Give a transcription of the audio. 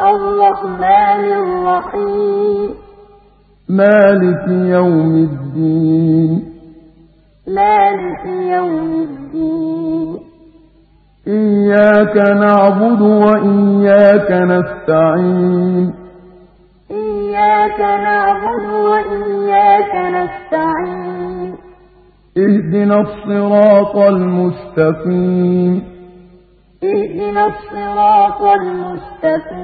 الرحمن الرحيم. مالك يوم الدين. مالك يوم الدين. إياك نعبد وإياك نستعين. إياك نعبد وإياك نستعين. اهدنا الصراط المستقيم. اهدنا الصراط المستقيم.